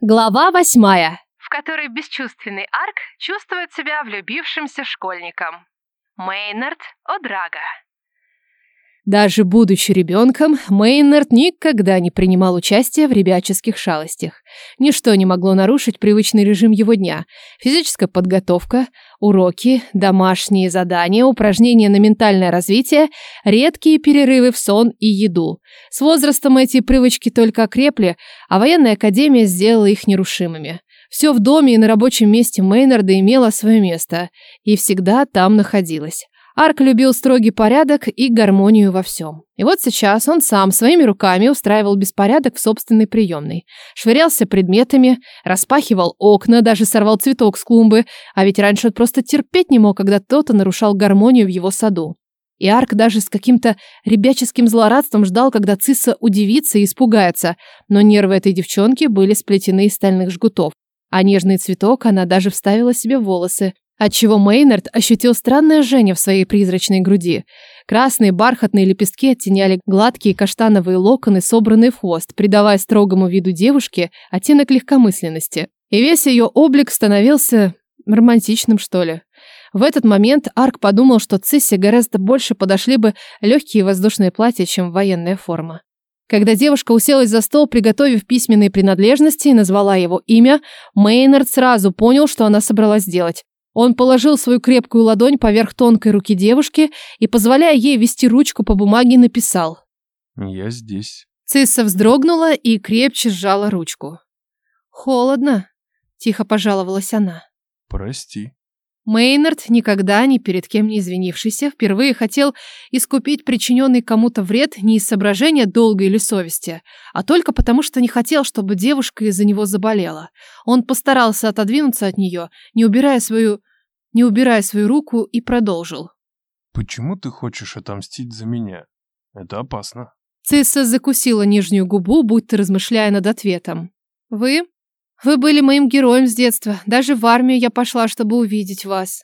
Глава восьмая. в которой бесчувственный Арк чувствует себя влюбившимся школьником. Мейнард О'Драга. Даже будучи ребенком, Мейнард никогда не принимал участия в ребяческих шалостях. Ничто не могло нарушить привычный режим его дня. Физическая подготовка, уроки, домашние задания, упражнения на ментальное развитие, редкие перерывы в сон и еду. С возрастом эти привычки только окрепли, а военная академия сделала их нерушимыми. Все в доме и на рабочем месте Мейнарда имело свое место и всегда там находилось. Арк любил строгий порядок и гармонию во всем. И вот сейчас он сам своими руками устраивал беспорядок в собственной приемной. Швырялся предметами, распахивал окна, даже сорвал цветок с клумбы, а ведь раньше он просто терпеть не мог, когда кто-то нарушал гармонию в его саду. И Арк даже с каким-то ребяческим злорадством ждал, когда Цисса удивится и испугается, но нервы этой девчонки были сплетены из стальных жгутов. А нежный цветок она даже вставила себе в волосы, отчего Мейнард ощутил странное жжение в своей призрачной груди. Красные бархатные лепестки оттеняли гладкие каштановые локоны, собранные в хвост, придавая строгому виду девушки оттенок легкомысленности. И весь ее облик становился романтичным, что ли. В этот момент Арк подумал, что Циссе гораздо больше подошли бы легкие воздушные платья, чем военная форма. Когда девушка уселась за стол, приготовив письменные принадлежности и назвала его имя, Мейнард сразу понял, что она собралась сделать. Он положил свою крепкую ладонь поверх тонкой руки девушки и, позволяя ей вести ручку по бумаге, написал. Я здесь. Цисса вздрогнула и крепче сжала ручку. «Холодно», — тихо пожаловалась она. Прости. Мейнард, никогда ни перед кем не извинившийся, впервые хотел искупить причиненный кому-то вред не из соображения долга или совести, а только потому, что не хотел, чтобы девушка из-за него заболела. Он постарался отодвинуться от нее, не убирая свою, не убирая свою руку, и продолжил. Почему ты хочешь отомстить за меня? Это опасно. Цисса закусила нижнюю губу, будто размышляя над ответом. «Вы? Вы были моим героем с детства. Даже в армию я пошла, чтобы увидеть вас».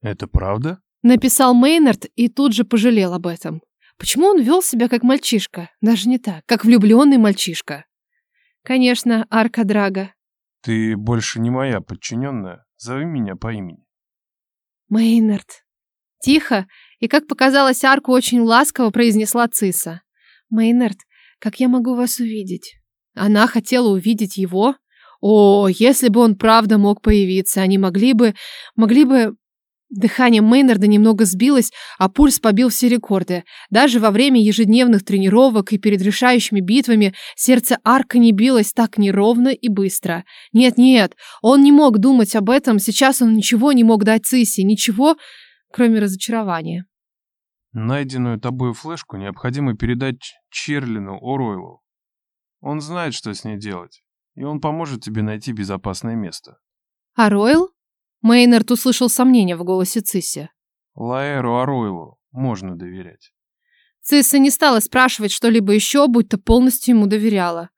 Это правда? Написал Мейнард и тут же пожалел об этом. Почему он вел себя как мальчишка? Даже не так, как влюбленный мальчишка. Конечно, Арка Драга. Ты больше не моя подчиненная. Зови меня по имени. Мейнард. Тихо и, как показалось Арку, очень ласково произнесла Циса. Мейнард, как я могу вас увидеть? Она хотела увидеть его? О, если бы он правда мог появиться, они могли бы... могли бы... Дыхание Мейнарда немного сбилось, а пульс побил все рекорды. Даже во время ежедневных тренировок и перед решающими битвами сердце Арка не билось так неровно и быстро. Нет-нет, он не мог думать об этом, сейчас он ничего не мог дать Циси, ничего, кроме разочарования. Найденную тобой флешку необходимо передать Черлину Оройлу. Он знает, что с ней делать, и он поможет тебе найти безопасное место. А Ройл? Мейнард услышал сомнения в голосе Циси. Лаэру Оройлу можно доверять. Цисса не стала спрашивать что-либо еще, будто полностью ему доверяла.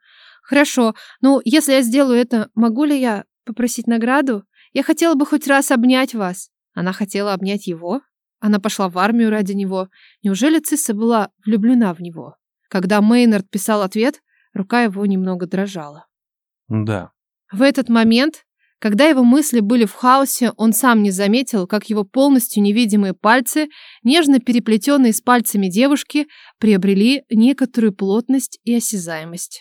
«Хорошо, ну, если я сделаю это, могу ли я попросить награду? Я хотела бы хоть раз обнять вас». Она хотела обнять его? Она пошла в армию ради него. Неужели Цисса была влюблена в него? Когда Мейнард писал ответ, рука его немного дрожала. Да. В этот момент, когда его мысли были в хаосе, он сам не заметил, как его полностью невидимые пальцы, нежно переплетенные с пальцами девушки, приобрели некоторую плотность и осязаемость.